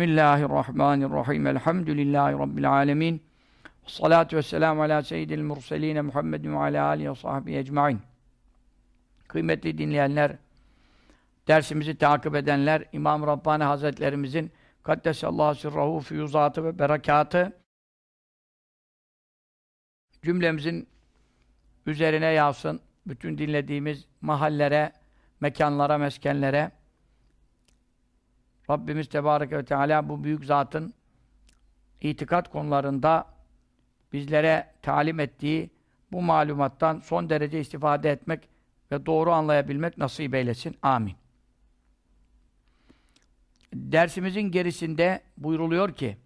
Bismillahirrahmanirrahim. Elhamdülillahi Rabbil alemin. Salatu vesselamu ala seyyidil murseline Muhammedin ve ala alihi ve sahbihi ecmain. Kıymetli dinleyenler, dersimizi takip edenler, İmam Rabbani Hazretlerimizin Kaddesallahu sirrahu füyuzatı ve berekatı cümlemizin üzerine yağsın. Bütün dinlediğimiz mahallere, mekanlara, meskenlere Rabbimiz Tebareke ve Teala bu büyük zatın itikat konularında bizlere talim ettiği bu malumattan son derece istifade etmek ve doğru anlayabilmek nasip eylesin. Amin. Dersimizin gerisinde buyruluyor ki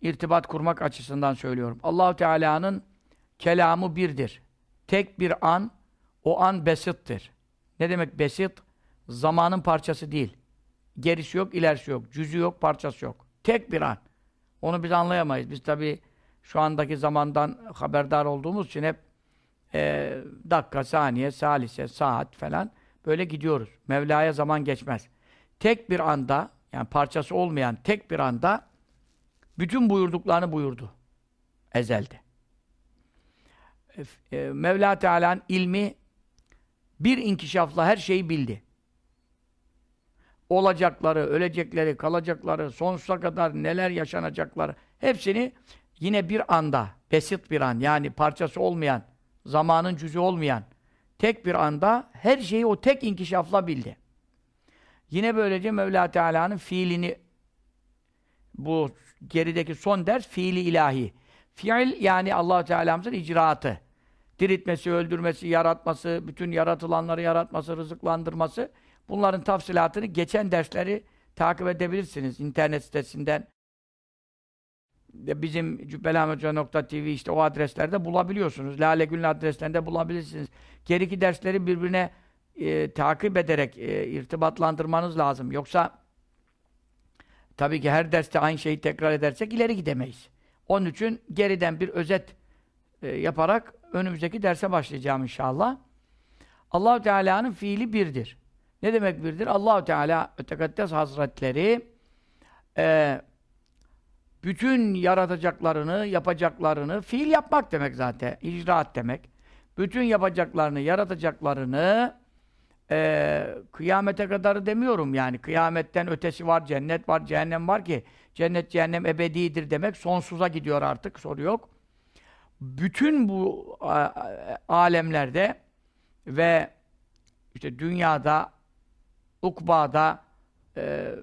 irtibat kurmak açısından söylüyorum. Allahu Teala'nın kelamı birdir. Tek bir an, o an besittir. Ne demek besit? Zamanın parçası değil. Gerisi yok, ilerisi yok. Cüzü yok, parçası yok. Tek bir an. Onu biz anlayamayız. Biz tabii şu andaki zamandan haberdar olduğumuz için hep e, dakika, saniye, salise, saat falan böyle gidiyoruz. Mevla'ya zaman geçmez. Tek bir anda, yani parçası olmayan tek bir anda bütün buyurduklarını buyurdu. Ezelde. E, Mevla Teala'nın ilmi bir inkişafla her şeyi bildi. Olacakları, ölecekleri, kalacakları, sonsuza kadar neler yaşanacakları hepsini yine bir anda, besit bir an yani parçası olmayan, zamanın cüzü olmayan tek bir anda her şeyi o tek inkişafla bildi. Yine böylece Mevla Teala'nın fiilini bu gerideki son ders fiili ilahi. Fiil yani Allah Teala'mızın icraatı. Diriltmesi, öldürmesi, yaratması, bütün yaratılanları yaratması, rızıklandırması. Bunların tafsilatını geçen dersleri takip edebilirsiniz internet sitesinden. Bizim cübbelahmethoca.tv işte o adreslerde bulabiliyorsunuz. Lale Gül'ün adreslerinde bulabilirsiniz. Geriki dersleri birbirine e, takip ederek e, irtibatlandırmanız lazım. Yoksa tabii ki her derste aynı şeyi tekrar edersek ileri gidemeyiz. Onun için geriden bir özet e, yaparak önümüzdeki derse başlayacağım inşallah. Allahu Teala'nın fiili birdir. Ne demek birdir? Allahu Teala Ötekaddes Hazretleri e, bütün yaratacaklarını, yapacaklarını, fiil yapmak demek zaten, icraat demek. Bütün yapacaklarını, yaratacaklarını e, kıyamete kadarı demiyorum yani. Kıyametten ötesi var, cennet var, cehennem var ki cennet, cehennem ebedidir demek. Sonsuza gidiyor artık, soru yok. Bütün bu alemlerde ve işte dünyada, ukbada e,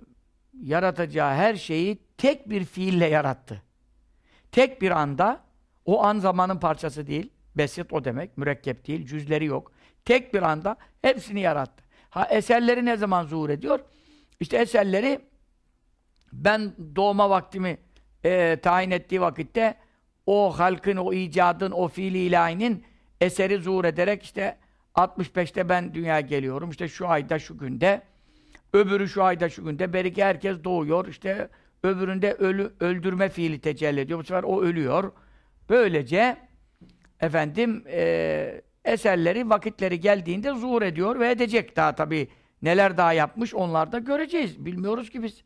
yaratacağı her şeyi tek bir fiille yarattı. Tek bir anda, o an zamanın parçası değil, besit o demek, mürekkep değil, cüzleri yok. Tek bir anda hepsini yarattı. Ha eserleri ne zaman zuhur ediyor? İşte eserleri ben doğma vaktimi e, tayin ettiği vakitte o halkın, o icadın, o fiili ilahinin eseri zuhur ederek işte 65'te ben dünyaya geliyorum. İşte şu ayda, şu günde. Öbürü şu ayda, şu günde. Belki herkes doğuyor. İşte öbüründe ölü, öldürme fiili tecelli ediyor. Bu sefer o ölüyor. Böylece efendim e, eserleri, vakitleri geldiğinde zuhur ediyor ve edecek. Daha tabii neler daha yapmış onlar da göreceğiz. Bilmiyoruz ki biz.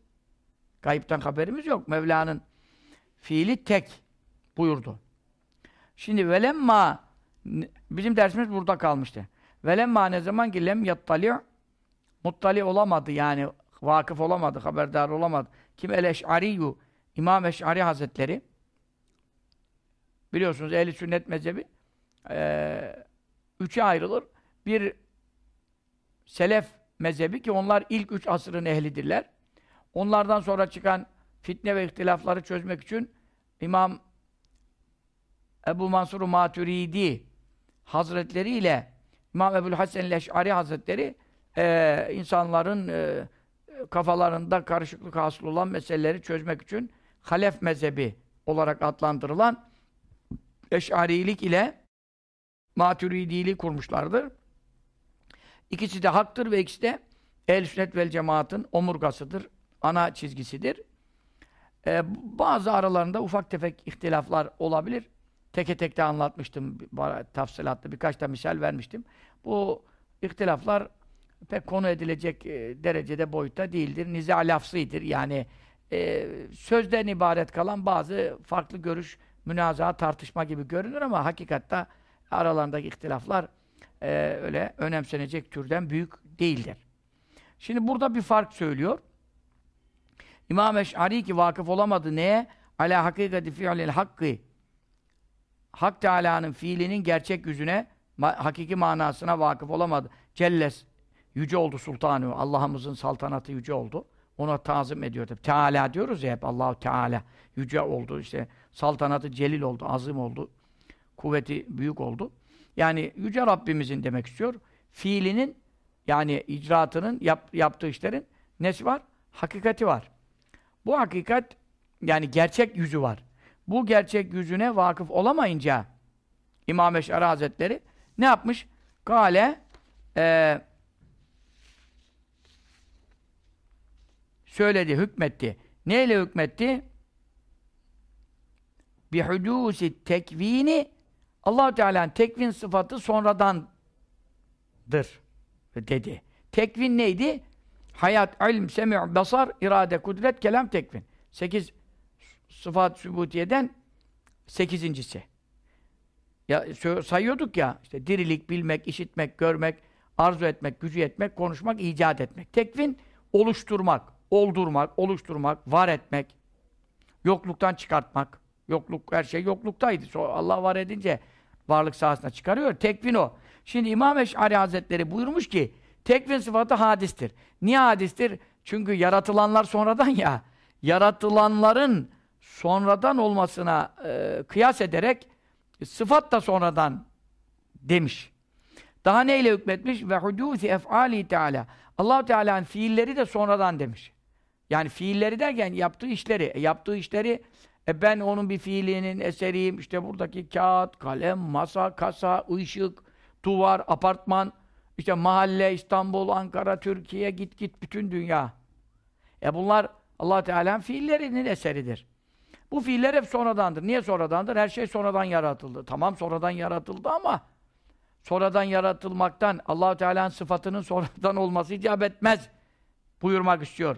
Kayıptan haberimiz yok. Mevla'nın fiili tek buyurdu. Şimdi velemma bizim dersimiz burada kalmıştı. Velemma ne zaman ki lem yattali' muttali olamadı yani vakıf olamadı, haberdar olamadı. Kim el eş'ariyyu İmam Eş'ari Hazretleri biliyorsunuz ehli sünnet mezhebi e, üçe ayrılır. Bir selef mezhebi ki onlar ilk üç asırın ehlidirler. Onlardan sonra çıkan fitne ve ihtilafları çözmek için İmam Ebu Mansur Maturidi Hazretleri ile İmam Ebu'l Hasan Leş'ari Hazretleri e, insanların e, kafalarında karışıklık hasıl olan meseleleri çözmek için Halef mezhebi olarak adlandırılan Eş'arilik ile Maturidiliği kurmuşlardır. İkisi de haktır ve ikisi de el sünnet vel cemaatın omurgasıdır, ana çizgisidir. Ee, bazı aralarında ufak tefek ihtilaflar olabilir. Teke tek de anlatmıştım, tafsilatlı birkaç da misal vermiştim. Bu ihtilaflar pek konu edilecek e, derecede boyutta değildir. Niza lafzıdır. Yani e, sözden ibaret kalan bazı farklı görüş, münazaha, tartışma gibi görünür ama hakikatta aralarındaki ihtilaflar e, öyle önemsenecek türden büyük değildir. Şimdi burada bir fark söylüyor. İmam Eş'ari ki vakıf olamadı neye? Ala hakikati fi'lil hakkı. Hak Teala'nın fiilinin gerçek yüzüne, hakiki manasına vakıf olamadı. Celles, yüce oldu sultanı. Allah'ımızın saltanatı yüce oldu. Ona tazim ediyor. Teala diyoruz ya hep Allahu Teala. Yüce oldu işte. Saltanatı celil oldu, azim oldu. Kuvveti büyük oldu. Yani yüce Rabbimizin demek istiyor. Fiilinin yani icraatının yap, yaptığı işlerin nesi var? Hakikati var. Bu hakikat yani gerçek yüzü var. Bu gerçek yüzüne vakıf olamayınca İmam Eş'ari Hazretleri ne yapmış? Kale e, söyledi, hükmetti. Neyle hükmetti? Bihudusi tekvini allah Teala'nın tekvin sıfatı sonradandır dedi. Tekvin neydi? Hayat, ilm, semi' basar, irade, kudret, kelam, tekvin. Sekiz sıfat sübutiyeden sekizincisi. Ya sayıyorduk ya, işte dirilik, bilmek, işitmek, görmek, arzu etmek, gücü etmek, konuşmak, icat etmek. Tekvin, oluşturmak, oldurmak, oluşturmak, var etmek, yokluktan çıkartmak. Yokluk, her şey yokluktaydı. Allah var edince varlık sahasına çıkarıyor. Tekvin o. Şimdi İmam Eş'ari Hazretleri buyurmuş ki, tekvin sıfatı hadistir. Niye hadistir? Çünkü yaratılanlar sonradan ya. Yaratılanların sonradan olmasına e, kıyas ederek sıfat da sonradan demiş. Daha neyle hükmetmiş? Ve hudûsi ef'ali Teala. allah Teala'nın fiilleri de sonradan demiş. Yani fiilleri derken yaptığı işleri. E, yaptığı işleri e ben onun bir fiilinin eseriyim. İşte buradaki kağıt, kalem, masa, kasa, ışık, duvar, apartman, işte mahalle, İstanbul, Ankara, Türkiye, git git bütün dünya. E bunlar allah Teala'nın fiillerinin eseridir. Bu fiiller hep sonradandır. Niye sonradandır? Her şey sonradan yaratıldı. Tamam sonradan yaratıldı ama sonradan yaratılmaktan allah Teala'nın sıfatının sonradan olması icap etmez buyurmak istiyor.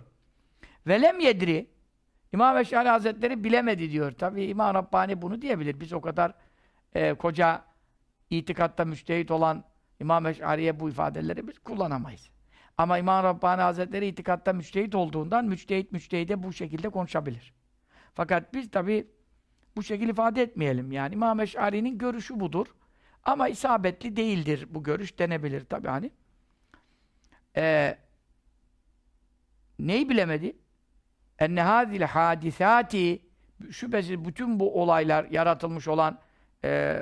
Velem yedri İmam Eşari Hazretleri bilemedi diyor. Tabi İmam Rabbani bunu diyebilir. Biz o kadar e, koca itikatta müştehit olan İmam Eş'ariye bu ifadeleri biz kullanamayız. Ama İmam Rabbani Hazretleri itikatta müçtehit olduğundan müçtehit müçtehide bu şekilde konuşabilir. Fakat biz tabi bu şekilde ifade etmeyelim. Yani İmam Eş'ari'nin görüşü budur. Ama isabetli değildir bu görüş denebilir tabi hani. Ee, neyi bilemedi? Enne hâzil hadisâti şüphesiz bütün bu olaylar yaratılmış olan e,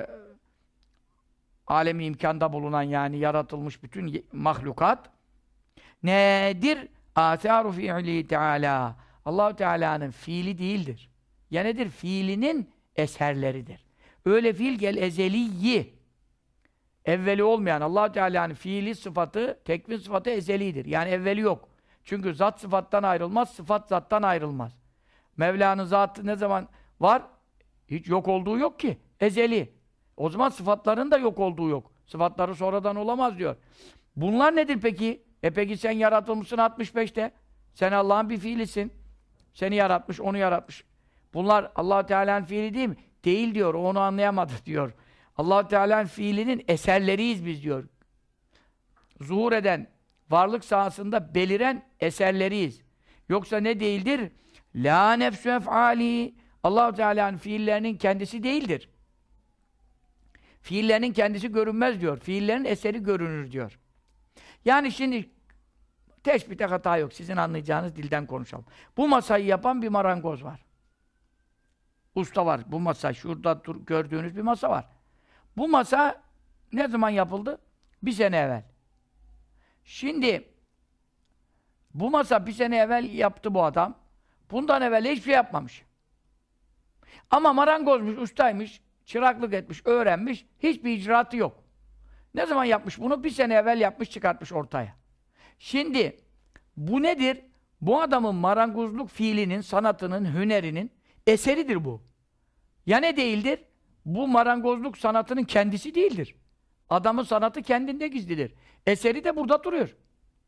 alemi imkanda bulunan yani yaratılmış bütün mahlukat nedir? Âsâru fi'li Teala. Allahu Teala'nın fiili değildir. Ya nedir? Fiilinin eserleridir. Öyle fiil gel ezeliyi. Evveli olmayan Allah Teala'nın fiili sıfatı, tekvin sıfatı ezelidir. Yani evveli yok. Çünkü zat sıfattan ayrılmaz, sıfat zattan ayrılmaz. Mevla'nın zatı ne zaman var? Hiç yok olduğu yok ki. Ezeli. O zaman sıfatların da yok olduğu yok. Sıfatları sonradan olamaz diyor. Bunlar nedir peki? E peki sen yaratılmışsın 65'te. Sen Allah'ın bir fiilisin. Seni yaratmış, onu yaratmış. Bunlar allah Teala'nın fiili değil mi? Değil diyor, onu anlayamadı diyor. allah Teala'nın fiilinin eserleriyiz biz diyor. Zuhur eden, varlık sahasında beliren eserleriyiz. Yoksa ne değildir? La nefsü ef'ali. allah Teala'nın fiillerinin kendisi değildir. Fiillerinin kendisi görünmez diyor. Fiillerin eseri görünür diyor. Yani şimdi teşbihte hata yok. Sizin anlayacağınız dilden konuşalım. Bu masayı yapan bir marangoz var. Usta var. Bu masa, şurada dur, gördüğünüz bir masa var. Bu masa ne zaman yapıldı? Bir sene evvel. Şimdi bu masa bir sene evvel yaptı bu adam. Bundan evvel hiçbir şey yapmamış. Ama marangozmuş, ustaymış, çıraklık etmiş, öğrenmiş, hiçbir icraatı yok. Ne zaman yapmış bunu? Bir sene evvel yapmış, çıkartmış ortaya. Şimdi bu nedir? Bu adamın marangozluk fiilinin, sanatının, hünerinin eseridir bu. Ya ne değildir? Bu marangozluk sanatının kendisi değildir. Adamın sanatı kendinde gizlidir. Eseri de burada duruyor.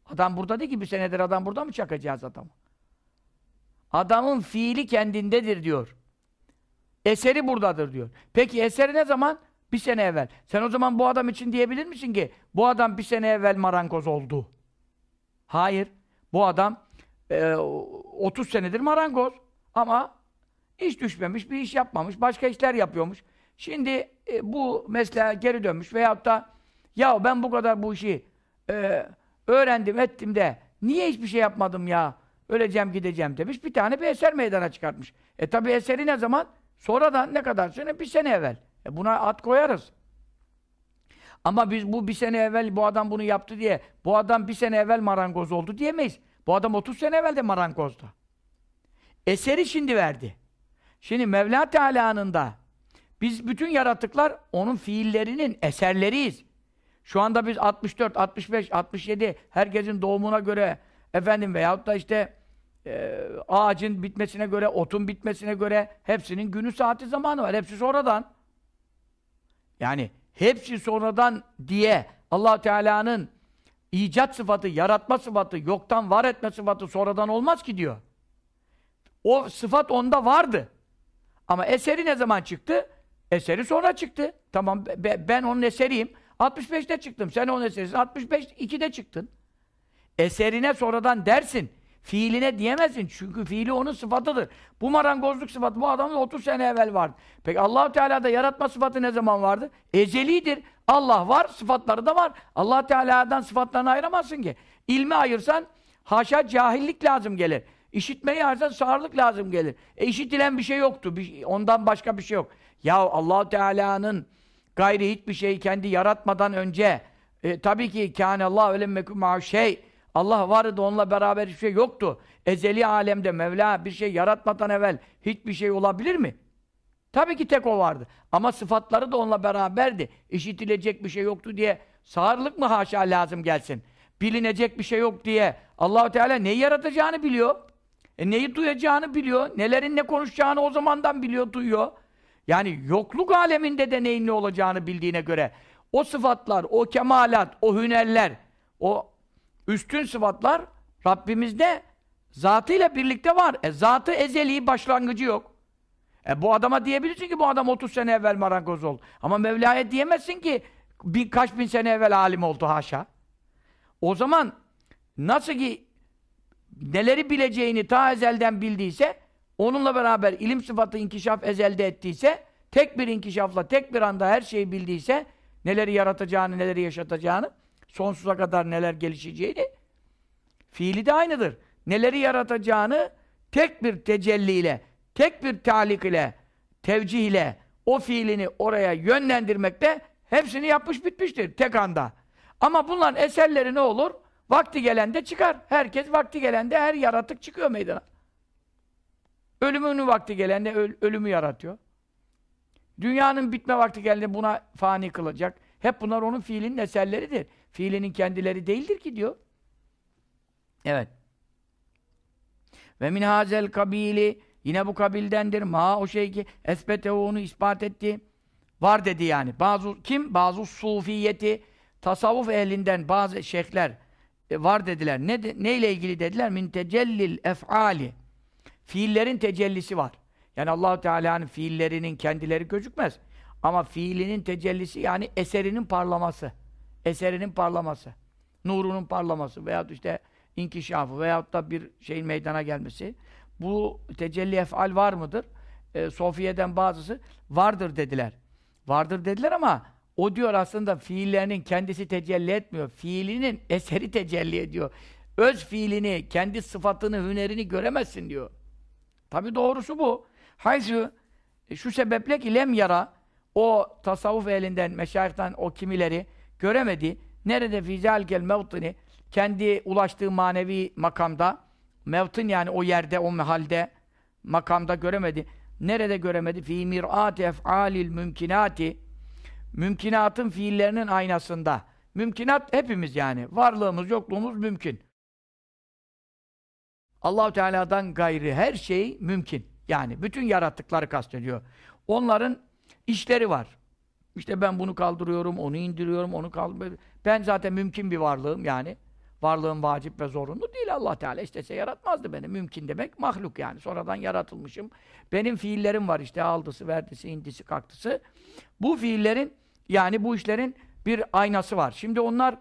Adam burada değil ki bir senedir adam burada mı çakacağız adamı? Adamın fiili kendindedir diyor. Eseri buradadır diyor. Peki eseri ne zaman? Bir sene evvel. Sen o zaman bu adam için diyebilir misin ki bu adam bir sene evvel marangoz oldu? Hayır. Bu adam e, 30 senedir marangoz. Ama iş düşmemiş, bir iş yapmamış, başka işler yapıyormuş. Şimdi e, bu mesleğe geri dönmüş veyahut da ya ben bu kadar bu işi e, öğrendim, ettim de niye hiçbir şey yapmadım ya? Öleceğim, gideceğim demiş. Bir tane bir eser meydana çıkartmış. E tabi eseri ne zaman? Sonradan ne kadar sene? Bir sene evvel. E buna at koyarız. Ama biz bu bir sene evvel bu adam bunu yaptı diye bu adam bir sene evvel marangoz oldu diyemeyiz. Bu adam 30 sene evvel de marangozdu. Eseri şimdi verdi. Şimdi Mevla Teala'nın da biz bütün yaratıklar onun fiillerinin eserleriyiz. Şu anda biz 64, 65, 67 herkesin doğumuna göre efendim veyahut da işte e, ağacın bitmesine göre, otun bitmesine göre hepsinin günü saati zamanı var. Hepsi sonradan. Yani hepsi sonradan diye allah Teala'nın icat sıfatı, yaratma sıfatı, yoktan var etme sıfatı sonradan olmaz ki diyor. O sıfat onda vardı. Ama eseri ne zaman çıktı? Eseri sonra çıktı. Tamam be, ben onun eseriyim. 65'te çıktım. Sen onun eserisin. 65 2'de çıktın. Eserine sonradan dersin. Fiiline diyemezsin. Çünkü fiili onun sıfatıdır. Bu marangozluk sıfatı bu adamın 30 sene evvel vardı. Peki Allahu Teala'da yaratma sıfatı ne zaman vardı? Ezelidir. Allah var, sıfatları da var. Allah Teala'dan sıfatlarını ayıramazsın ki. İlmi ayırsan haşa cahillik lazım gelir. İşitmeyi ayırsan sağırlık lazım gelir. E işitilen bir şey yoktu. Bir, ondan başka bir şey yok. Ya Allah Teala'nın gayri hiçbir şeyi kendi yaratmadan önce e, tabii ki kâne Allah öyle mekû şey Allah vardı onunla beraber hiçbir şey yoktu. Ezeli alemde Mevla bir şey yaratmadan evvel hiçbir şey olabilir mi? Tabii ki tek o vardı. Ama sıfatları da onunla beraberdi. İşitilecek bir şey yoktu diye sağırlık mı haşa lazım gelsin? Bilinecek bir şey yok diye Allahu Teala neyi yaratacağını biliyor. E neyi duyacağını biliyor. Nelerin ne konuşacağını o zamandan biliyor, duyuyor. Yani yokluk aleminde de neyin ne olacağını bildiğine göre o sıfatlar, o kemalat, o hünerler, o üstün sıfatlar Rabbimizde zatıyla birlikte var. E zatı ezeli başlangıcı yok. E bu adama diyebilirsin ki bu adam 30 sene evvel marangoz oldu. Ama Mevla'ya diyemezsin ki bin, kaç bin sene evvel alim oldu haşa. O zaman nasıl ki neleri bileceğini ta ezelden bildiyse onunla beraber ilim sıfatı inkişaf ezelde ettiyse tek bir inkişafla tek bir anda her şeyi bildiyse neleri yaratacağını, neleri yaşatacağını sonsuza kadar neler gelişeceğini fiili de aynıdır. Neleri yaratacağını tek bir tecelliyle, tek bir talik ile, tevcih ile o fiilini oraya yönlendirmekte hepsini yapmış bitmiştir tek anda. Ama bunların eserleri ne olur? Vakti gelende çıkar. Herkes vakti gelende her yaratık çıkıyor meydana. Ölümünün vakti gelende öl ölümü yaratıyor. Dünyanın bitme vakti geldiğinde buna fani kılacak. Hep bunlar onun fiilinin eserleridir. Fiilinin kendileri değildir ki diyor. Evet. Ve min hazel kabili yine bu kabildendir. Ma o şey ki esbetehu onu ispat etti. Var dedi yani. Bazı kim? Bazı sufiyeti tasavvuf ehlinden bazı şeyhler e, var dediler. Ne de, neyle ilgili dediler? Min tecellil ef'ali. Fiillerin tecellisi var. Yani Allahu Teala'nın fiillerinin kendileri gözükmez. Ama fiilinin tecellisi yani eserinin parlaması. Eserinin parlaması. Nurunun parlaması veyahut işte inkişafı veyahut da bir şeyin meydana gelmesi. Bu tecelli efal var mıdır? E, Sofiye'den bazısı vardır dediler. Vardır dediler ama o diyor aslında fiillerinin kendisi tecelli etmiyor. Fiilinin eseri tecelli ediyor. Öz fiilini, kendi sıfatını, hünerini göremezsin diyor. Tabi doğrusu bu. Hayzu e, şu sebeple ki lem yara o tasavvuf elinden, meşayihten o kimileri göremedi. Nerede fizalkel mevtini kendi ulaştığı manevi makamda mevtin yani o yerde, o mehalde makamda göremedi. Nerede göremedi? Fî mir'âti ef'âlil mümkinâti mümkinatın fiillerinin aynasında. Mümkinat hepimiz yani. Varlığımız, yokluğumuz mümkün. Allahu Teala'dan gayri her şey mümkün. Yani bütün yarattıkları kastediyor. Onların işleri var. İşte ben bunu kaldırıyorum, onu indiriyorum, onu kaldırıyorum. Ben zaten mümkün bir varlığım yani. varlığın vacip ve zorunlu değil Allah Teala. istese yaratmazdı beni. Mümkün demek mahluk yani. Sonradan yaratılmışım. Benim fiillerim var işte aldısı, verdisi, indisi, kaktısı. Bu fiillerin yani bu işlerin bir aynası var. Şimdi onlar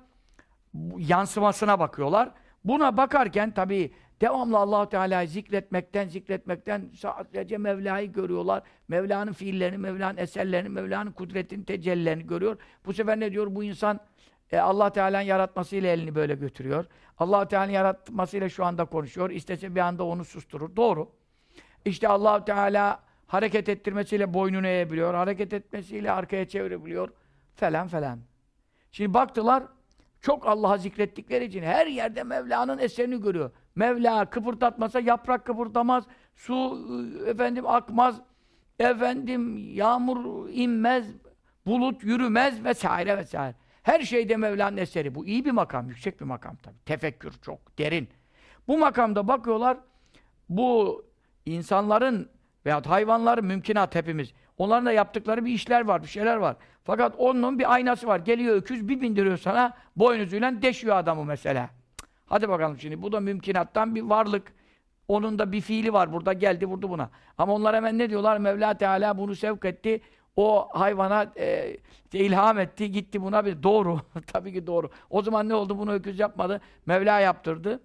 yansımasına bakıyorlar. Buna bakarken tabii devamlı allah Teala'yı zikretmekten, zikretmekten sadece Mevla'yı görüyorlar. Mevla'nın fiillerini, Mevla'nın eserlerini, Mevla'nın kudretini, tecellilerini görüyor. Bu sefer ne diyor? Bu insan e, allah Teala'nın yaratmasıyla elini böyle götürüyor. allah Teala'nın yaratmasıyla şu anda konuşuyor. İstese bir anda onu susturur. Doğru. İşte allah Teala hareket ettirmesiyle boynunu eğebiliyor. Hareket etmesiyle arkaya çevirebiliyor. Falan falan. Şimdi baktılar, çok Allah'a zikrettikleri için her yerde Mevla'nın eserini görüyor. Mevla kıpırdatmasa yaprak kıpırdamaz, su efendim akmaz, efendim yağmur inmez, bulut yürümez vesaire vesaire. Her şeyde Mevla'nın eseri. Bu iyi bir makam, yüksek bir makam tabii. Tefekkür çok derin. Bu makamda bakıyorlar, bu insanların veyahut hayvanların mümkünat hepimiz. Onların da yaptıkları bir işler var, bir şeyler var. Fakat onun bir aynası var. Geliyor öküz bir bindiriyor sana, boynuzuyla deşiyor adamı mesela. Hadi bakalım şimdi. Bu da mümkünattan bir varlık. Onun da bir fiili var. Burada geldi, vurdu buna. Ama onlar hemen ne diyorlar? Mevla Teala bunu sevk etti. O hayvana e, ilham etti. Gitti buna bir doğru. Tabii ki doğru. O zaman ne oldu? Bunu öküz yapmadı. Mevla yaptırdı.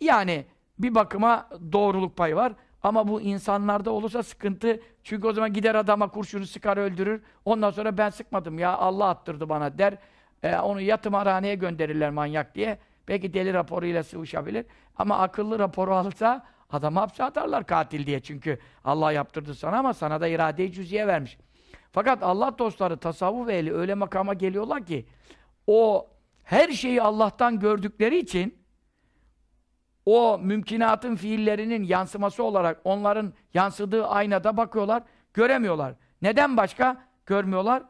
Yani bir bakıma doğruluk payı var. Ama bu insanlarda olursa sıkıntı. Çünkü o zaman gider adama kurşunu sıkar öldürür. Ondan sonra ben sıkmadım ya Allah attırdı bana der. E, onu yatımhaneye gönderirler manyak diye. Belki deli raporuyla sıvışabilir. Ama akıllı raporu alırsa adamı hapse atarlar katil diye. Çünkü Allah yaptırdı sana ama sana da irade-i cüziye vermiş. Fakat Allah dostları, tasavvuf ehli öyle makama geliyorlar ki o her şeyi Allah'tan gördükleri için o mümkünatın fiillerinin yansıması olarak onların yansıdığı aynada bakıyorlar, göremiyorlar. Neden başka? Görmüyorlar.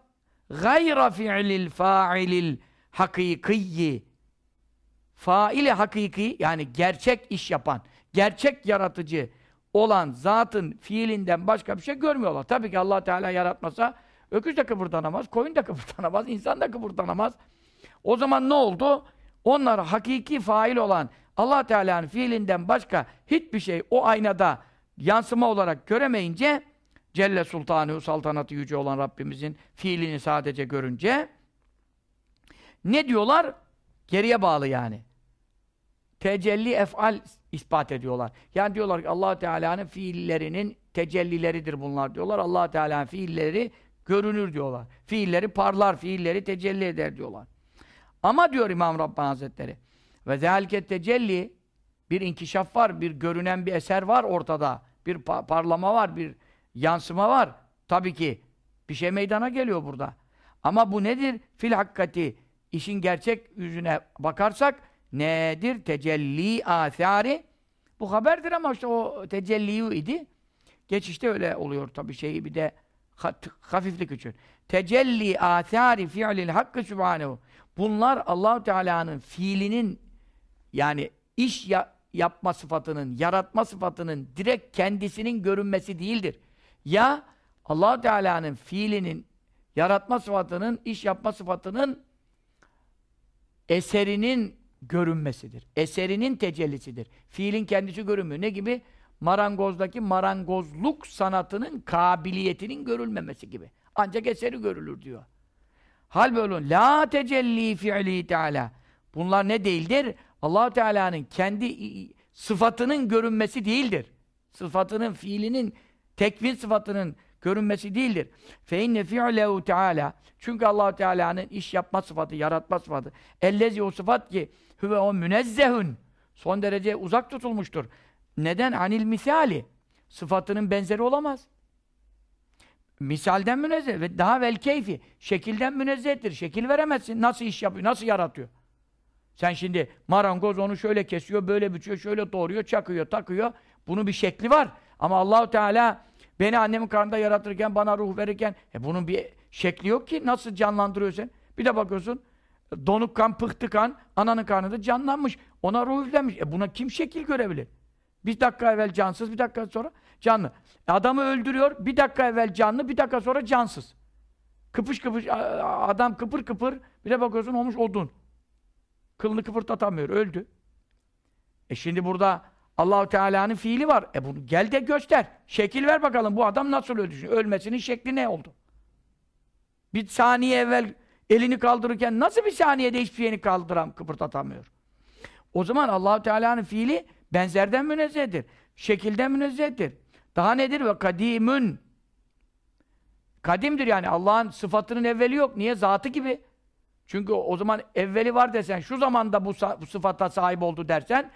Gayra fi'lil fa'ilil hakikiyyi faili hakiki yani gerçek iş yapan, gerçek yaratıcı olan zatın fiilinden başka bir şey görmüyorlar. Tabii ki Allah Teala yaratmasa öküz de kıpırdanamaz, koyun da kıpırdanamaz, insan da kıpırdanamaz. O zaman ne oldu? Onlar hakiki fail olan Allah Teala'nın fiilinden başka hiçbir şey o aynada yansıma olarak göremeyince Celle Sultanı saltanatı yüce olan Rabbimizin fiilini sadece görünce ne diyorlar? Geriye bağlı yani. Tecelli efal ispat ediyorlar. Yani diyorlar ki allah Teala'nın fiillerinin tecellileridir bunlar diyorlar. allah Teala'nın fiilleri görünür diyorlar. Fiilleri parlar, fiilleri tecelli eder diyorlar. Ama diyor İmam Rabbani Hazretleri ve zelke tecelli bir inkişaf var, bir görünen bir eser var ortada. Bir parlama var, bir yansıma var. Tabii ki bir şey meydana geliyor burada. Ama bu nedir? Fil hakkati işin gerçek yüzüne bakarsak nedir? Tecelli athari. Bu haberdir ama işte o tecelli idi. Geçişte öyle oluyor tabii şeyi bir de hafiflik için. Tecelli athari fi'lil hakkı subhanehu. Bunlar Allahu Teala'nın fiilinin yani iş ya yapma sıfatının, yaratma sıfatının direkt kendisinin görünmesi değildir. Ya allah Teala'nın fiilinin, yaratma sıfatının, iş yapma sıfatının eserinin görünmesidir. Eserinin tecellisidir. Fiilin kendisi görünmüyor. Ne gibi? Marangozdaki marangozluk sanatının kabiliyetinin görülmemesi gibi. Ancak eseri görülür diyor. Hal böyle la tecelli fi'li teala. Bunlar ne değildir? Allah Teala'nın kendi sıfatının görünmesi değildir. Sıfatının, fiilinin, tekvin sıfatının görünmesi değildir. Fe inne fi'lehu Teala. Çünkü Allah Teala'nın iş yapma sıfatı, yaratma sıfatı. Ellezi o sıfat ki huve o münezzehun. Son derece uzak tutulmuştur. Neden? Anil misali. Sıfatının benzeri olamaz. Misalden münezzeh ve daha vel keyfi. Şekilden münezzehtir. Şekil veremezsin. Nasıl iş yapıyor, nasıl yaratıyor? Sen şimdi marangoz onu şöyle kesiyor, böyle biçiyor, şöyle doğruyor, çakıyor, takıyor. Bunun bir şekli var. Ama Allahu Teala beni annemin karnında yaratırken, bana ruh verirken e bunun bir şekli yok ki. Nasıl canlandırıyor sen? Bir de bakıyorsun donuk kan, pıhtı kan ananın karnında canlanmış. Ona ruh üflenmiş. E buna kim şekil görebilir? Bir dakika evvel cansız, bir dakika sonra canlı. E adamı öldürüyor, bir dakika evvel canlı, bir dakika sonra cansız. Kıpış kıpış, adam kıpır kıpır, bir de bakıyorsun olmuş odun. Kılını kıpırdatamıyor. Öldü. E şimdi burada Allahu Teala'nın fiili var. E bunu gel de göster. Şekil ver bakalım bu adam nasıl öldü? Ölmesinin şekli ne oldu? Bir saniye evvel elini kaldırırken nasıl bir saniyede hiçbir şeyini kaldıram, kıpırdatamıyor? O zaman Allahu Teala'nın fiili benzerden münezzehtir. Şekilden münezzehtir. Daha nedir? Ve kadimün. Kadimdir yani. Allah'ın sıfatının evveli yok. Niye? Zatı gibi. Çünkü o zaman evveli var desen, şu zamanda bu, bu sıfata sahip oldu dersen,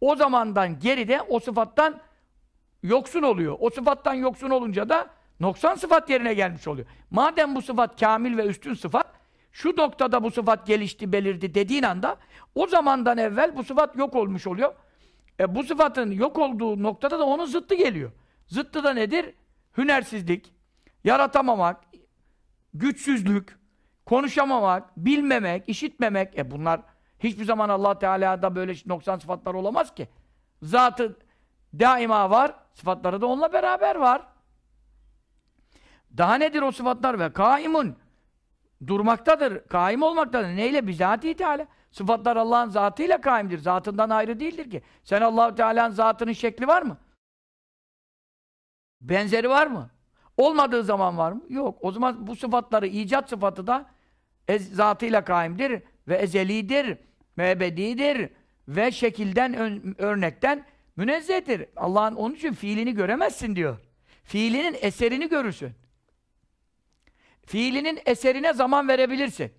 o zamandan geride o sıfattan yoksun oluyor. O sıfattan yoksun olunca da noksan sıfat yerine gelmiş oluyor. Madem bu sıfat kamil ve üstün sıfat, şu noktada bu sıfat gelişti, belirdi dediğin anda o zamandan evvel bu sıfat yok olmuş oluyor. E bu sıfatın yok olduğu noktada da onun zıttı geliyor. Zıttı da nedir? Hünersizlik, yaratamamak, güçsüzlük, konuşamamak, bilmemek, işitmemek. E bunlar hiçbir zaman Allah Teala'da böyle noksan sıfatlar olamaz ki. Zatı daima var, sıfatları da onunla beraber var. Daha nedir o sıfatlar? Ve kaimun. Durmaktadır, kaim olmaktadır. Neyle? Bizatihi Teala. Sıfatlar Allah'ın zatıyla kaimdir. Zatından ayrı değildir ki. Sen allah Teala'nın zatının şekli var mı? Benzeri var mı? Olmadığı zaman var mı? Yok. O zaman bu sıfatları, icat sıfatı da ez, zatıyla kaimdir ve ezelidir, mebedidir ve şekilden, ön, örnekten münezzehtir. Allah'ın onun için fiilini göremezsin diyor. Fiilinin eserini görürsün. Fiilinin eserine zaman verebilirsin.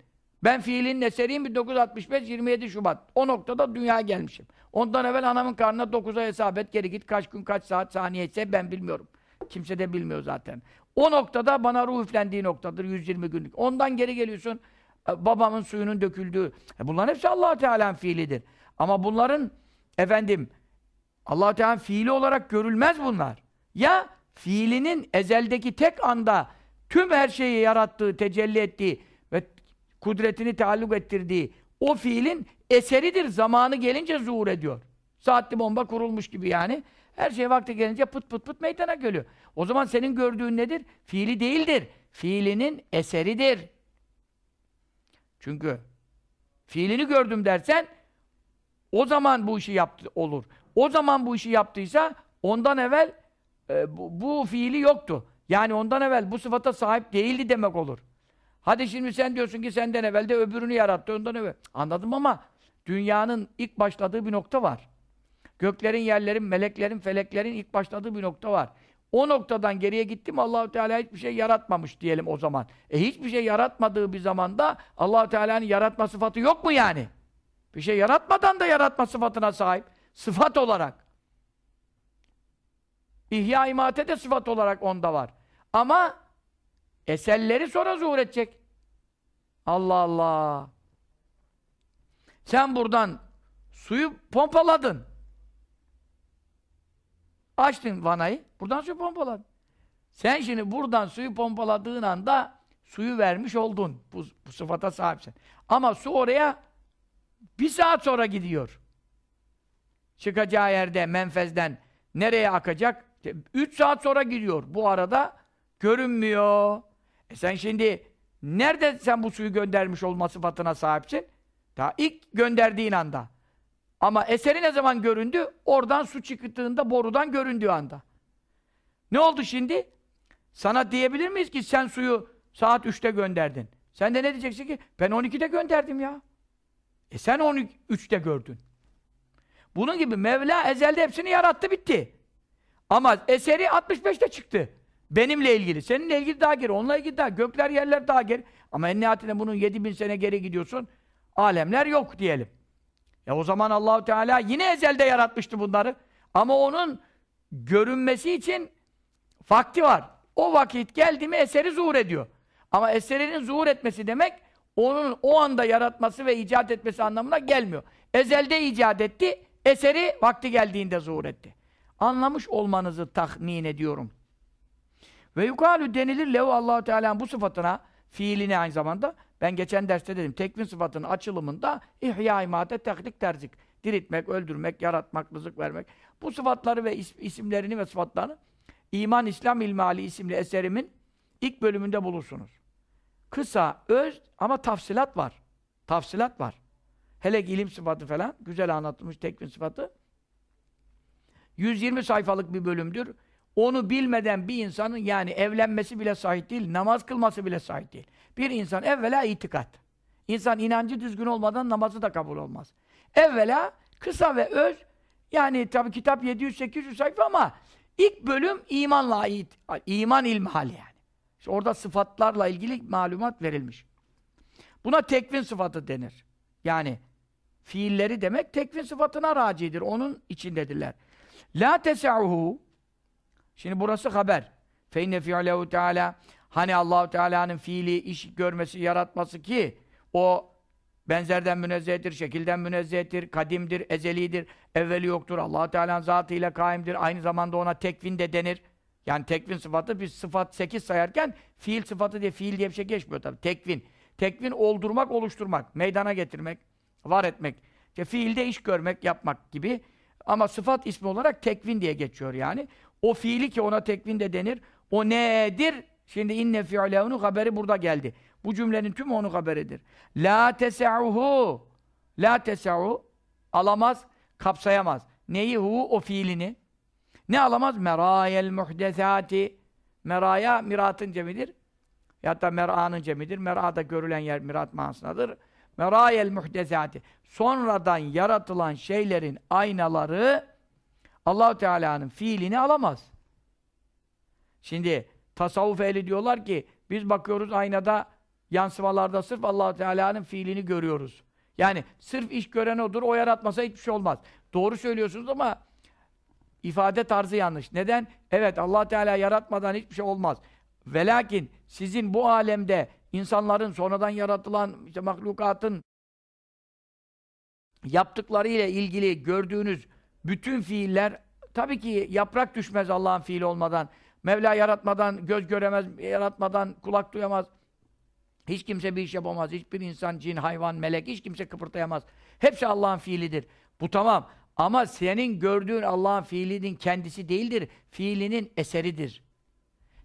Ben fiilinin eseriyim 1965 27 Şubat. O noktada dünyaya gelmişim. Ondan evvel anamın karnına 9'a hesap et, geri git kaç gün kaç saat saniye ise ben bilmiyorum. Kimse de bilmiyor zaten. O noktada bana ruh üflendiği noktadır 120 günlük. Ondan geri geliyorsun babamın suyunun döküldüğü. E bunların hepsi allah Teala'nın fiilidir. Ama bunların efendim allah Teala'nın fiili olarak görülmez bunlar. Ya fiilinin ezeldeki tek anda tüm her şeyi yarattığı, tecelli ettiği ve kudretini taalluk ettirdiği o fiilin eseridir. Zamanı gelince zuhur ediyor. Saatli bomba kurulmuş gibi yani. Her şey vakti gelince pıt pıt pıt meydana geliyor. O zaman senin gördüğün nedir? Fiili değildir. Fiilinin eseridir. Çünkü fiilini gördüm dersen o zaman bu işi yaptı olur. O zaman bu işi yaptıysa ondan evvel e, bu, bu fiili yoktu. Yani ondan evvel bu sıfata sahip değildi demek olur. Hadi şimdi sen diyorsun ki senden evvel de öbürünü yarattı ondan evvel. Anladım ama dünyanın ilk başladığı bir nokta var. Göklerin, yerlerin, meleklerin, feleklerin ilk başladığı bir nokta var. O noktadan geriye gitti mi Allahu Teala hiçbir şey yaratmamış diyelim o zaman. E hiçbir şey yaratmadığı bir zamanda Allahu Teala'nın yaratma sıfatı yok mu yani? Bir şey yaratmadan da yaratma sıfatına sahip. Sıfat olarak. İhya imate de sıfat olarak onda var. Ama eserleri sonra zuhur edecek. Allah Allah. Sen buradan suyu pompaladın. Açtın vanayı, buradan suyu pompaladın. Sen şimdi buradan suyu pompaladığın anda suyu vermiş oldun. Bu, bu sıfata sahipsin. Ama su oraya bir saat sonra gidiyor. Çıkacağı yerde, menfezden nereye akacak? Üç saat sonra gidiyor. Bu arada görünmüyor. E sen şimdi nerede sen bu suyu göndermiş olma sıfatına sahipsin? Daha ilk gönderdiğin anda. Ama eseri ne zaman göründü? Oradan su çıktığında borudan göründüğü anda. Ne oldu şimdi? Sana diyebilir miyiz ki sen suyu saat 3'te gönderdin? Sen de ne diyeceksin ki? Ben 12'de gönderdim ya. E sen 13'te gördün. Bunun gibi Mevla ezelde hepsini yarattı bitti. Ama eseri 65'te çıktı. Benimle ilgili. Seninle ilgili daha geri. Onunla ilgili daha. Gökler yerler daha geri. Ama en nihayetinde bunun 7000 sene geri gidiyorsun. Alemler yok diyelim. E o zaman Allahu Teala yine ezelde yaratmıştı bunları. Ama onun görünmesi için vakti var. O vakit geldi mi eseri zuhur ediyor. Ama eserinin zuhur etmesi demek onun o anda yaratması ve icat etmesi anlamına gelmiyor. Ezelde icat etti, eseri vakti geldiğinde zuhur etti. Anlamış olmanızı tahmin ediyorum. Ve yukarı denilir lehu Allahu Teala'nın bu sıfatına, fiiline aynı zamanda ben geçen derste dedim, tekvin sıfatının açılımında ihya imate teklik terzik. Diriltmek, öldürmek, yaratmak, rızık vermek. Bu sıfatları ve is isimlerini ve sıfatlarını İman İslam İlmali isimli eserimin ilk bölümünde bulursunuz. Kısa, öz ama tafsilat var. Tafsilat var. Hele ilim sıfatı falan. Güzel anlatılmış tekvin sıfatı. 120 sayfalık bir bölümdür. Onu bilmeden bir insanın yani evlenmesi bile sahih değil, namaz kılması bile sahih değil. Bir insan evvela itikat. İnsan inancı düzgün olmadan namazı da kabul olmaz. Evvela kısa ve öz yani tabi kitap 700-800 sayfa ama ilk bölüm imanla ait. iman ilmihal yani. İşte orada sıfatlarla ilgili malumat verilmiş. Buna tekvin sıfatı denir. Yani fiilleri demek tekvin sıfatına racidir. Onun içindedirler. La tesauhu Şimdi burası haber. Fe inne Teala hani Allahu Teala'nın fiili iş görmesi, yaratması ki o benzerden münezzehtir, şekilden münezzehtir, kadimdir, ezelidir, evveli yoktur. Allah Teala'nın zatıyla kaimdir. Aynı zamanda ona tekvin de denir. Yani tekvin sıfatı biz sıfat 8 sayarken fiil sıfatı diye fiil diye bir şey geçmiyor tabii. Tekvin. Tekvin oldurmak, oluşturmak, meydana getirmek, var etmek. İşte fiilde iş görmek, yapmak gibi. Ama sıfat ismi olarak tekvin diye geçiyor yani. O fiili ki ona tekvin de denir. O nedir? Şimdi inne fi'lehu haberi burada geldi. Bu cümlenin tümü onun haberidir. La tesauhu La tesauhu alamaz, kapsayamaz. Neyi hu? O fiilini. Ne alamaz? Merayel muhdesati. Meraya miratın cemidir. Ya da mer'anın cemidir. Mer'ada görülen yer mirat manasındadır. Merayel muhdesati. Sonradan yaratılan şeylerin aynaları allah Teala'nın fiilini alamaz. Şimdi tasavvuf ehli diyorlar ki biz bakıyoruz aynada yansımalarda sırf allah Teala'nın fiilini görüyoruz. Yani sırf iş gören odur, o yaratmasa hiçbir şey olmaz. Doğru söylüyorsunuz ama ifade tarzı yanlış. Neden? Evet allah Teala yaratmadan hiçbir şey olmaz. Velakin sizin bu alemde insanların sonradan yaratılan işte mahlukatın yaptıkları ile ilgili gördüğünüz bütün fiiller tabii ki yaprak düşmez Allah'ın fiili olmadan. Mevla yaratmadan göz göremez, yaratmadan kulak duyamaz. Hiç kimse bir iş yapamaz. Hiçbir insan, cin, hayvan, melek hiç kimse kıpırtayamaz. Hepsi Allah'ın fiilidir. Bu tamam. Ama senin gördüğün Allah'ın fiilinin kendisi değildir. Fiilinin eseridir.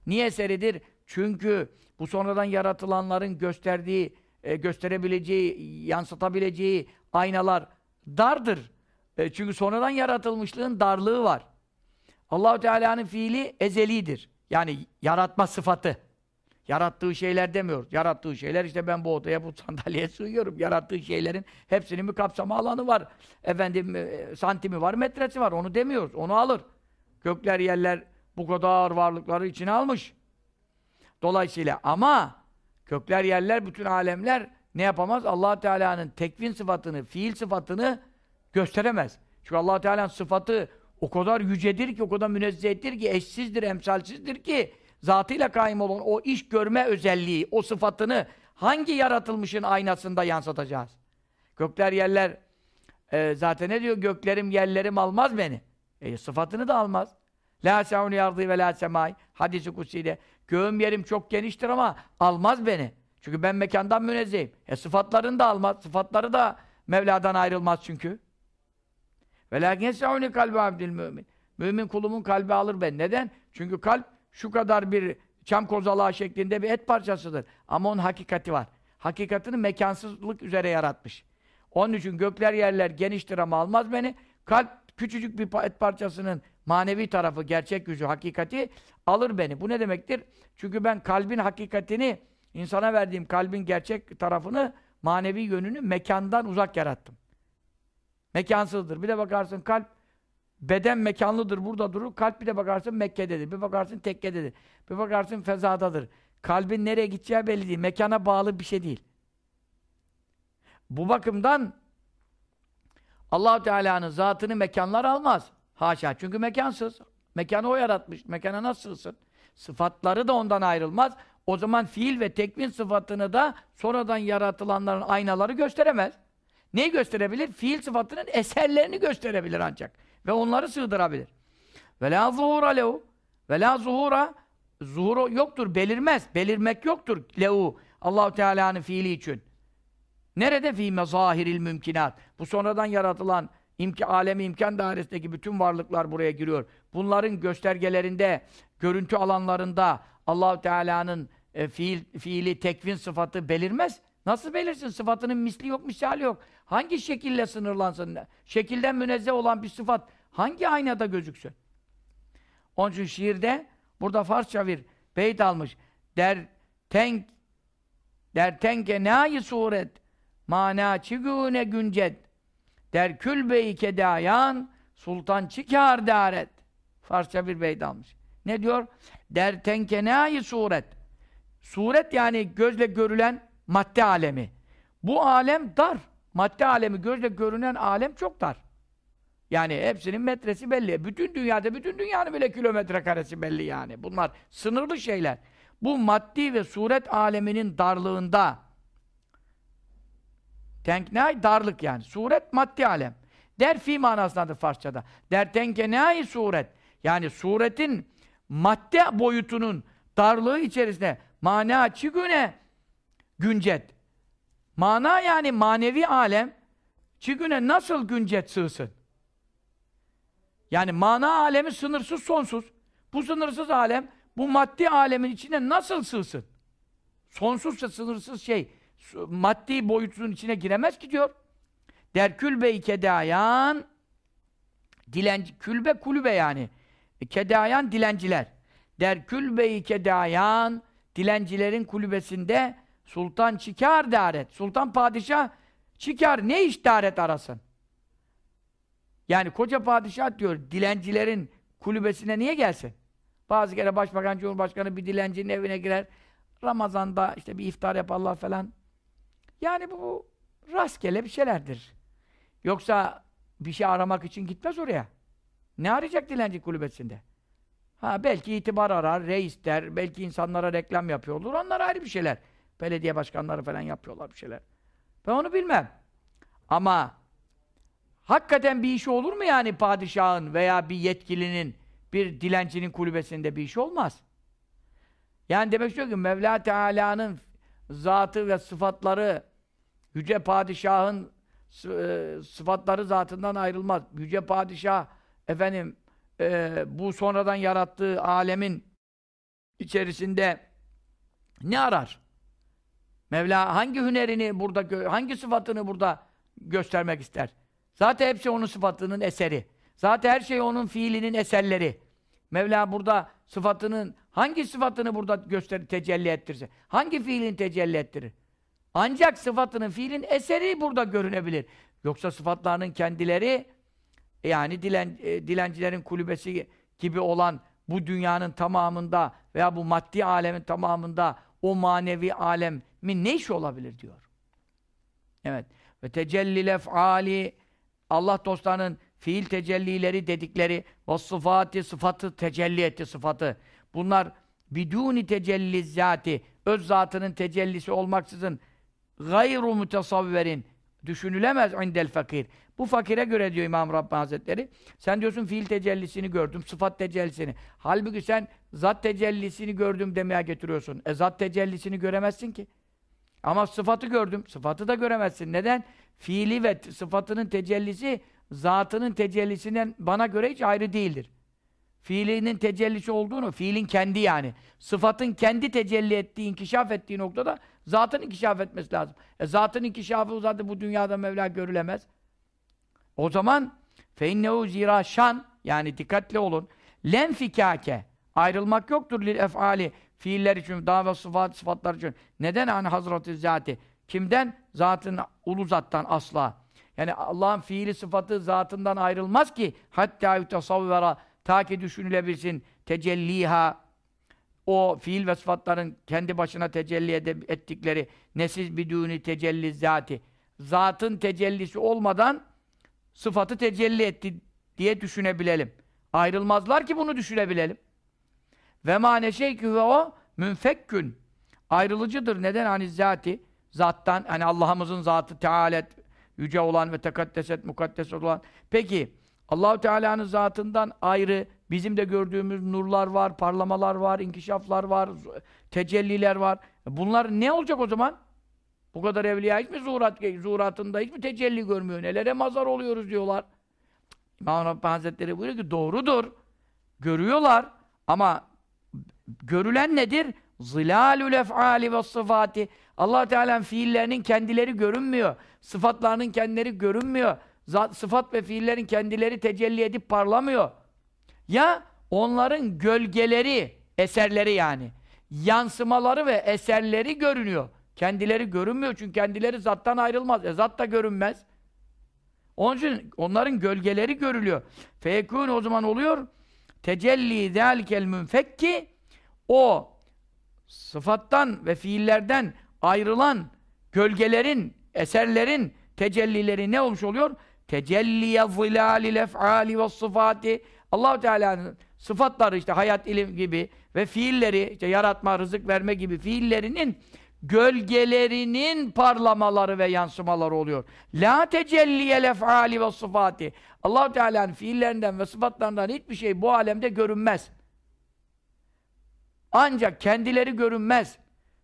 Niye eseridir? Çünkü bu sonradan yaratılanların gösterdiği, e, gösterebileceği, yansıtabileceği aynalar dardır. E, çünkü sonradan yaratılmışlığın darlığı var. Allahu Teala'nın fiili ezelidir. Yani yaratma sıfatı. Yarattığı şeyler demiyoruz. Yarattığı şeyler işte ben bu odaya, bu sandalyeye sığıyorum. Yarattığı şeylerin hepsinin bir kapsama alanı var. Efendim e, santimi var, metresi var. Onu demiyoruz. Onu alır. Gökler, yerler bu kadar varlıkları içine almış. Dolayısıyla ama gökler, yerler, bütün alemler ne yapamaz? allah Teala'nın tekvin sıfatını, fiil sıfatını gösteremez. Çünkü allah Teala'nın sıfatı o kadar yücedir ki, o kadar münezzehtir ki, eşsizdir, emsalsizdir ki zatıyla kaim olan o iş görme özelliği, o sıfatını hangi yaratılmışın aynasında yansıtacağız? Gökler, yerler e, zaten ne diyor? Göklerim, yerlerim almaz beni. E, sıfatını da almaz. La se'uni yardı ve la semai. Hadis-i kutsiyle. Göğüm yerim çok geniştir ama almaz beni. Çünkü ben mekandan münezzehim. E sıfatlarını da almaz. Sıfatları da Mevla'dan ayrılmaz çünkü. Ve lakin yese'uni kalbi abdil mümin. Mümin kulumun kalbi alır ben. Neden? Çünkü kalp şu kadar bir çam kozalağı şeklinde bir et parçasıdır. Ama onun hakikati var. Hakikatini mekansızlık üzere yaratmış. Onun için gökler yerler geniştir ama almaz beni. Kalp küçücük bir et parçasının manevi tarafı, gerçek yüzü, hakikati alır beni. Bu ne demektir? Çünkü ben kalbin hakikatini, insana verdiğim kalbin gerçek tarafını, manevi yönünü mekandan uzak yarattım. Mekansızdır. Bir de bakarsın kalp beden mekanlıdır, burada durur. Kalp bir de bakarsın Mekke'dedir. Bir bakarsın tekkededir. Bir bakarsın fezadadır. Kalbin nereye gideceği belli değil. Mekana bağlı bir şey değil. Bu bakımdan allah Teala'nın zatını mekanlar almaz. Haşa. Çünkü mekansız. Mekanı o yaratmış. Mekana nasıl sığsın? Sıfatları da ondan ayrılmaz. O zaman fiil ve tekvin sıfatını da sonradan yaratılanların aynaları gösteremez. Neyi gösterebilir? Fiil sıfatının eserlerini gösterebilir ancak. Ve onları sığdırabilir. Ve la zuhura lehu. Ve la zuhura zuhur yoktur, belirmez. Belirmek yoktur lehu. Allahu Teala'nın fiili için. Nerede fi mezahiril mümkinat? Bu sonradan yaratılan imki, alemi imkan dairesindeki bütün varlıklar buraya giriyor. Bunların göstergelerinde, görüntü alanlarında Allahu Teala'nın e, fiil, fiili tekvin sıfatı belirmez. Nasıl belirsin? Sıfatının misli yok, misali yok. Hangi şekille sınırlansın? Şekilden münezzeh olan bir sıfat hangi aynada gözüksün? Onun için şiirde burada Farsça bir beyt almış. Der tenk der tenke nâyi suret mana çigûne güncet der külbe-i kedayan sultan çıkar daret. Farsça bir beyt almış. Ne diyor? Der tenke nâyi suret Suret yani gözle görülen madde alemi. Bu alem dar. Madde alemi, gözle görünen alem çok dar. Yani hepsinin metresi belli. Bütün dünyada, bütün dünyanın bile kilometre karesi belli yani. Bunlar sınırlı şeyler. Bu maddi ve suret aleminin darlığında tenknai darlık yani. Suret maddi alem. Der fi manasındadır Farsçada. Der tenkenai suret. Yani suretin madde boyutunun darlığı içerisinde mana çigüne güncet. Mana yani manevi alem çigüne nasıl güncet sığsın? Yani mana alemi sınırsız sonsuz. Bu sınırsız alem bu maddi alemin içine nasıl sığsın? Sonsuzsa sınırsız şey maddi boyutun içine giremez ki diyor. Der külbe-i kedayan dilenci, külbe kulübe yani. E, kedayan dilenciler. Der külbe-i kedayan dilencilerin kulübesinde sultan çıkar daret. Sultan padişah çıkar. Ne iş daret arasın? Yani koca padişah diyor dilencilerin kulübesine niye gelsin? Bazı kere başbakan, cumhurbaşkanı bir dilencinin evine girer. Ramazan'da işte bir iftar yaparlar falan. Yani bu rastgele bir şeylerdir. Yoksa bir şey aramak için gitmez oraya. Ne arayacak dilenci kulübesinde? Ha belki itibar arar, reis der, belki insanlara reklam yapıyor olur. Onlar ayrı bir şeyler. Belediye başkanları falan yapıyorlar bir şeyler. Ben onu bilmem. Ama hakikaten bir işi olur mu yani padişahın veya bir yetkilinin bir dilencinin kulübesinde bir iş olmaz. Yani demek istiyor ki Mevla Teala'nın zatı ve sıfatları Yüce Padişah'ın e, sıfatları zatından ayrılmaz. Yüce Padişah efendim e, bu sonradan yarattığı alemin içerisinde ne arar? Mevla hangi hünerini burada, hangi sıfatını burada göstermek ister? Zaten hepsi onun sıfatının eseri. Zaten her şey onun fiilinin eserleri. Mevla burada sıfatının, hangi sıfatını burada gösterir, tecelli ettirse? Hangi fiilini tecelli ettirir? Ancak sıfatının, fiilin eseri burada görünebilir. Yoksa sıfatlarının kendileri yani dilen, e, dilencilerin kulübesi gibi olan bu dünyanın tamamında veya bu maddi alemin tamamında o manevi alemin ne işi olabilir diyor. Evet. Ve tecelli lef'ali Allah dostlarının fiil tecellileri dedikleri ve sıfatı, sıfatı tecelli etti sıfatı. Bunlar biduni tecelli zati öz zatının tecellisi olmaksızın gayru mütesavverin düşünülemez indel fakir. Bu fakire göre diyor İmam Rabbani Hazretleri. Sen diyorsun fiil tecellisini gördüm, sıfat tecellisini. Halbuki sen zat tecellisini gördüm demeye getiriyorsun. E zat tecellisini göremezsin ki. Ama sıfatı gördüm. Sıfatı da göremezsin. Neden? Fiili ve sıfatının tecellisi zatının tecellisinden bana göre hiç ayrı değildir. Fiilinin tecellisi olduğunu, fiilin kendi yani. Sıfatın kendi tecelli ettiği, inkişaf ettiği noktada zatın inkişaf etmesi lazım. E zatın inkişafı zaten bu dünyada Mevla görülemez. O zaman feinnehu zira şan yani dikkatli olun. Len fikake ayrılmak yoktur lil efali fiiller için, daha ve sıfat, sıfatlar için. Neden hani Hazreti Zati? Kimden? Zatın, ulu zattan asla. Yani Allah'ın fiili sıfatı zatından ayrılmaz ki hatta yutasavvera ta ki düşünülebilsin tecelliha o fiil ve sıfatların kendi başına tecelli ettikleri nesiz bidûni tecelli zati zatın tecellisi olmadan sıfatı tecelli etti diye düşünebilelim. Ayrılmazlar ki bunu düşünebilelim. Ve mane şey ve o münfekkün ayrılıcıdır. Neden? Hani zati zattan hani Allah'ımızın zatı tealet yüce olan ve tekaddeset mukaddes olan. Peki Allahu Teala'nın zatından ayrı bizim de gördüğümüz nurlar var, parlamalar var, inkişaflar var, tecelliler var. Bunlar ne olacak o zaman? Bu kadar evliya hiç mi zuhurat, zuhuratında hiç mi tecelli görmüyor? Nelere mazar oluyoruz diyorlar. İmam Rabbani Hazretleri buyuruyor ki doğrudur. Görüyorlar ama görülen nedir? zilalul ef'ali ve sıfati. Allah Teala'nın fiillerinin kendileri görünmüyor. Sıfatlarının kendileri görünmüyor. Zat, sıfat ve fiillerin kendileri tecelli edip parlamıyor. Ya onların gölgeleri, eserleri yani, yansımaları ve eserleri görünüyor. Kendileri görünmüyor çünkü kendileri zattan ayrılmaz. E zat da görünmez. Onun için onların gölgeleri görülüyor. Feyekûn o zaman oluyor. Tecelli zâlikel münfekki o sıfattan ve fiillerden ayrılan gölgelerin, eserlerin tecellileri ne olmuş oluyor? Tecelliye zilâlil ef'âli ve sıfâti allah Teala'nın sıfatları işte hayat, ilim gibi ve fiilleri, işte yaratma, rızık verme gibi fiillerinin gölgelerinin parlamaları ve yansımaları oluyor. La tecelliyel ef'ali ve sıfati. allah Teala'nın fiillerinden ve sıfatlarından hiçbir şey bu alemde görünmez. Ancak kendileri görünmez.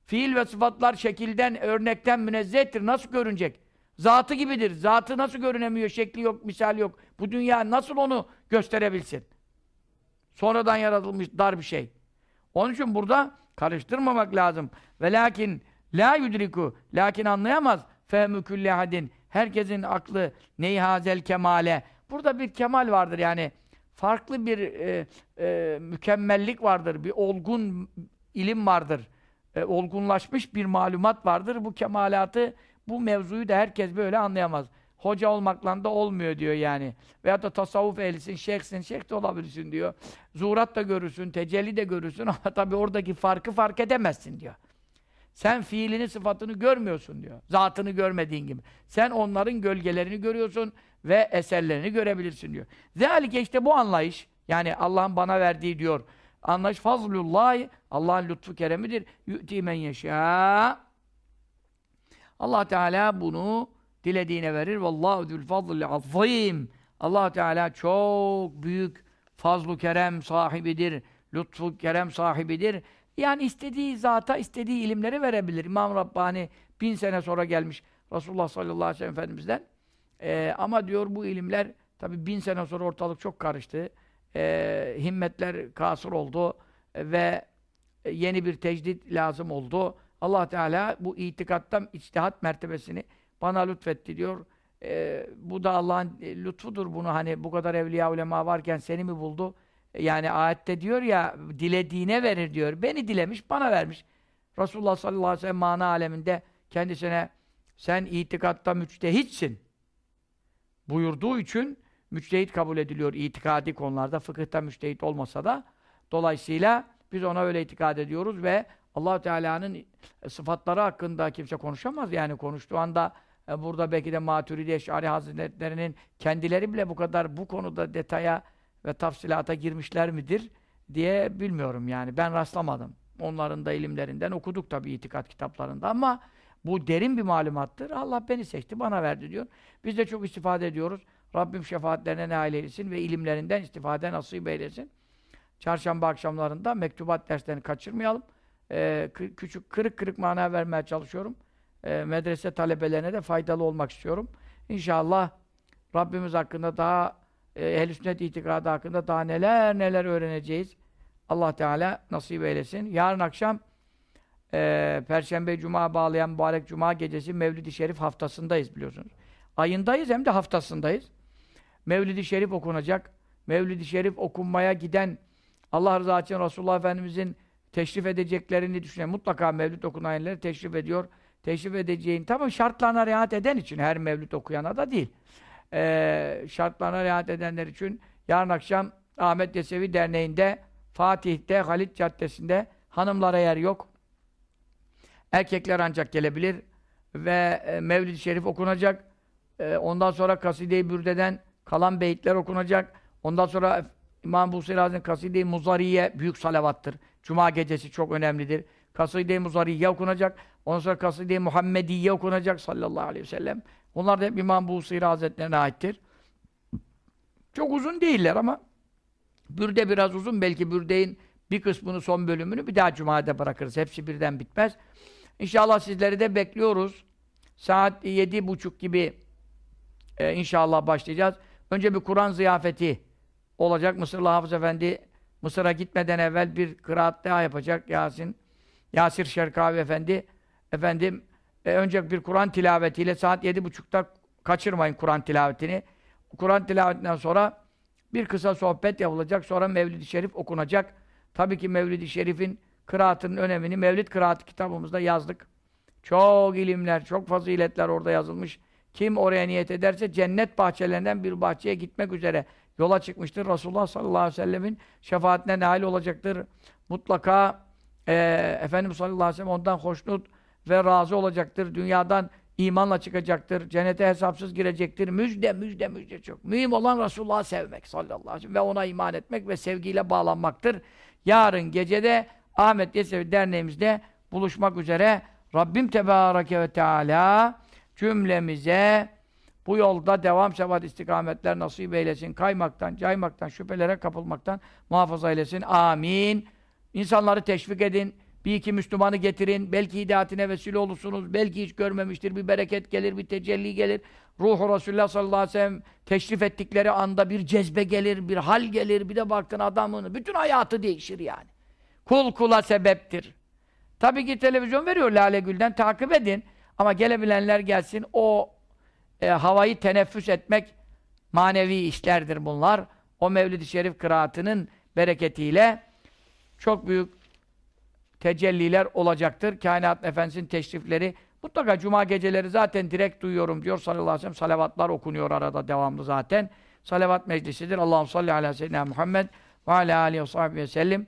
Fiil ve sıfatlar şekilden, örnekten münezzehtir. Nasıl görünecek? Zatı gibidir. Zatı nasıl görünemiyor? Şekli yok, misal yok. Bu dünya nasıl onu gösterebilsin? Sonradan yaratılmış dar bir şey. Onun için burada karıştırmamak lazım. Ve lakin la yudriku lakin anlayamaz fehmü külli hadin herkesin aklı neyhazel kemale. Burada bir kemal vardır yani farklı bir e, e, mükemmellik vardır. Bir olgun ilim vardır. E, olgunlaşmış bir malumat vardır. Bu kemalatı bu mevzuyu da herkes böyle anlayamaz. Hoca olmakla da olmuyor diyor yani. Veyahut da tasavvuf ehlisin, şeyhsin, şeyh de olabilirsin diyor. Zuhurat da görürsün, tecelli de görürsün ama tabii oradaki farkı fark edemezsin diyor. Sen fiilini, sıfatını görmüyorsun diyor. Zatını görmediğin gibi. Sen onların gölgelerini görüyorsun ve eserlerini görebilirsin diyor. Zalike işte bu anlayış, yani Allah'ın bana verdiği diyor, anlayış fazlullah, Allah'ın lütfu keremidir. Yu'ti men yeşâ. Allah Teala bunu dilediğine verir. Vallahu zul fadlil azim. Allah Teala çok büyük fazlu kerem sahibidir. Lütfu kerem sahibidir. Yani istediği zata, istediği ilimleri verebilir. İmam Rabbani bin sene sonra gelmiş Resulullah sallallahu aleyhi ve sellem Efendimiz'den. Ee, ama diyor bu ilimler tabi bin sene sonra ortalık çok karıştı. Ee, himmetler kasır oldu ve yeni bir tecdit lazım oldu. Allah Teala bu itikattan içtihat mertebesini bana lütfetti diyor. Ee, bu da Allah'ın lütfudur bunu hani bu kadar evliya ulema varken seni mi buldu? Yani ayette diyor ya dilediğine verir diyor. Beni dilemiş, bana vermiş. Resulullah sallallahu aleyhi ve sellem mana aleminde kendisine sen itikatta müçtehitsin buyurduğu için müçtehit kabul ediliyor itikadi konularda. Fıkıhta müçtehit olmasa da dolayısıyla biz ona öyle itikad ediyoruz ve allah Teala'nın sıfatları hakkında kimse konuşamaz. Yani konuştuğu anda e, burada belki de Maturidi Eş'ari Hazretlerinin kendileri bile bu kadar bu konuda detaya ve tafsilata girmişler midir diye bilmiyorum yani. Ben rastlamadım. Onların da ilimlerinden okuduk tabii itikat kitaplarında ama bu derin bir malumattır. Allah beni seçti, bana verdi diyor. Biz de çok istifade ediyoruz. Rabbim şefaatlerine nail eylesin ve ilimlerinden istifade nasip eylesin. Çarşamba akşamlarında mektubat derslerini kaçırmayalım. Ee, küçük kırık kırık mana vermeye çalışıyorum. Ee, medrese talebelerine de faydalı olmak istiyorum. İnşallah Rabbimiz hakkında daha e, ehl-i sünnet itikadı hakkında daha neler neler öğreneceğiz. Allah Teala nasip eylesin. Yarın akşam e, Perşembe Cuma bağlayan mübarek Cuma gecesi Mevlid-i Şerif haftasındayız biliyorsunuz. Ayındayız hem de haftasındayız. Mevlid-i Şerif okunacak. Mevlid-i Şerif okunmaya giden Allah rızası için Resulullah Efendimizin teşrif edeceklerini düşünen mutlaka mevlid okunayanları teşrif ediyor. Teşrif edeceğin tamam şartlarına riayet eden için her mevlid okuyana da değil e, şartlarına riayet edenler için yarın akşam Ahmet Yesevi Derneği'nde Fatih'te Halit Caddesi'nde hanımlara yer yok. Erkekler ancak gelebilir ve e, Mevlid-i Şerif okunacak. E, ondan sonra Kaside-i Bürde'den kalan beyitler okunacak. Ondan sonra İmam Busir Hazretleri'nin Kaside-i Muzariye büyük salavattır. Cuma gecesi çok önemlidir. Kaside-i Muzariye okunacak. Ondan sonra Kaside-i Muhammediye okunacak sallallahu aleyhi ve sellem. Onlar da hep İmam Busiri Hazretlerine aittir. Çok uzun değiller ama Bürde biraz uzun. Belki Bürde'in bir kısmını, son bölümünü bir daha Cuma'da bırakırız. Hepsi birden bitmez. İnşallah sizleri de bekliyoruz. Saat yedi buçuk gibi e, inşallah başlayacağız. Önce bir Kur'an ziyafeti olacak. Mısırlı Hafız Efendi Mısır'a gitmeden evvel bir kıraat daha yapacak Yasin. Yasir Şerkavi Efendi efendim e, önce bir Kur'an tilavetiyle saat yedi buçukta kaçırmayın Kur'an tilavetini. Kur'an tilavetinden sonra bir kısa sohbet yapılacak. Sonra Mevlid-i Şerif okunacak. Tabii ki Mevlid-i Şerif'in kıraatının önemini Mevlid kıraatı kitabımızda yazdık. Çok ilimler, çok faziletler orada yazılmış. Kim oraya niyet ederse cennet bahçelerinden bir bahçeye gitmek üzere yola çıkmıştır. Resulullah sallallahu aleyhi ve sellemin şefaatine nail olacaktır. Mutlaka e, Efendimiz sallallahu aleyhi ve sellem ondan hoşnut ve razı olacaktır. Dünyadan imanla çıkacaktır. Cennete hesapsız girecektir. Müjde, müjde, müjde çok. Mühim olan Resulullah'ı sevmek sallallahu aleyhi ve sellem ve ona iman etmek ve sevgiyle bağlanmaktır. Yarın gecede Ahmet Yesevi Derneğimizde buluşmak üzere Rabbim Tebareke ve Teala cümlemize bu yolda devam sebat istikametler nasip eylesin. Kaymaktan, caymaktan, şüphelere kapılmaktan muhafaza eylesin. Amin. İnsanları teşvik edin. Bir iki Müslümanı getirin. Belki hidayetine vesile olursunuz. Belki hiç görmemiştir. Bir bereket gelir, bir tecelli gelir. Ruhu Resulullah sallallahu aleyhi ve sellem teşrif ettikleri anda bir cezbe gelir, bir hal gelir. Bir de baktın adamın bütün hayatı değişir yani. Kul kula sebeptir. Tabii ki televizyon veriyor Lale Gül'den takip edin. Ama gelebilenler gelsin. O e, havayı teneffüs etmek manevi işlerdir bunlar. O Mevlid-i Şerif kıraatının bereketiyle çok büyük tecelliler olacaktır. Kainat Efendisi'nin teşrifleri mutlaka cuma geceleri zaten direkt duyuyorum diyor sallallahu aleyhi ve sellem. Salavatlar okunuyor arada devamlı zaten. Salavat meclisidir. Allahu salli ala seyyidina Muhammed ve ala alihi ve sahbihi.